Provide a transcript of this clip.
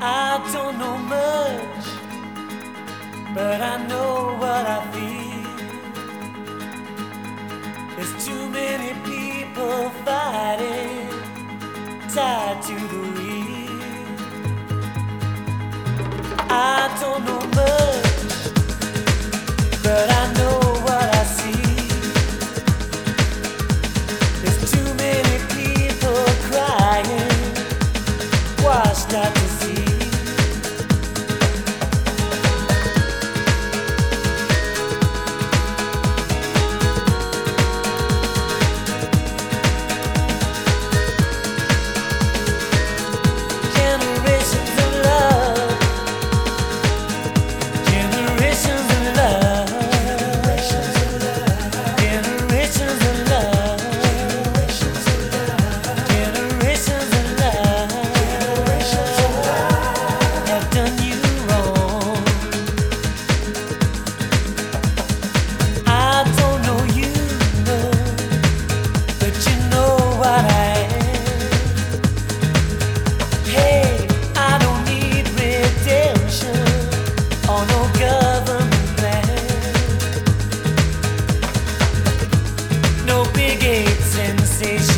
I don't know much, but I know what I feel. There's too many people fighting, tied to the wheel. I don't know much, but I know what I see. There's too many people crying, washed out to sea. Aid sensation.